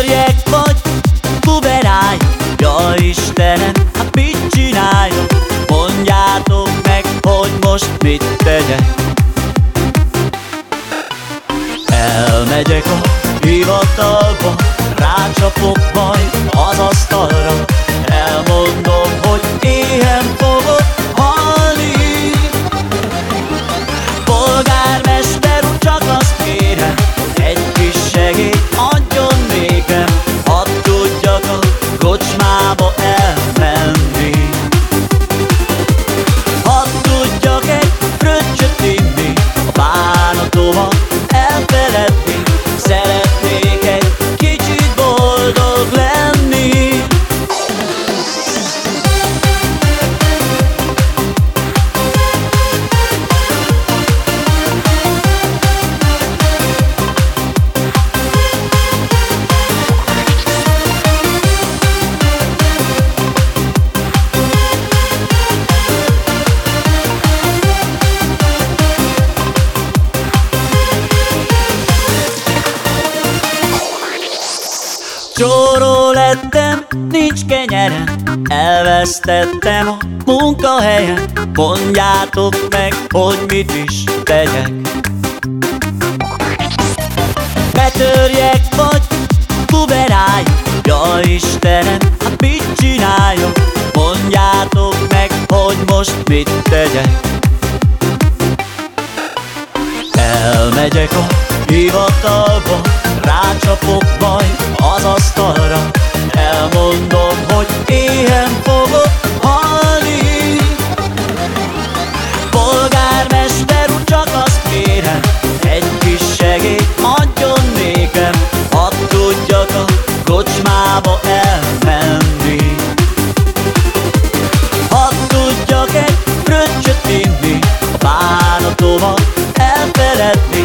Örjek vagy, buberány. Ja Istenem, hát mit csináljak? Mondjátok meg, hogy most mit tegyek. Elmegyek a hivatalba Rácsapok majd az asztalra. Elmondom Csóró lettem, nincs kenyerem Elvesztettem a munkahelyem Mondjátok meg, hogy mit is tegyek. Betörjek vagy buberáljak Ja Istenem, hát mit csináljak? Mondjátok meg, hogy most mit tegyek. Elmegyek a hivatalba Rácsapok majd az asztalra Elmondom, hogy éhen fogok halni. Polgármester úr, csak azt kérem Egy kis segélyt adjon nékem. Hadd tudjak a kocsmába elmenni. Hadd tudjak egy fröccsöt inni A bánatomat elfeledni.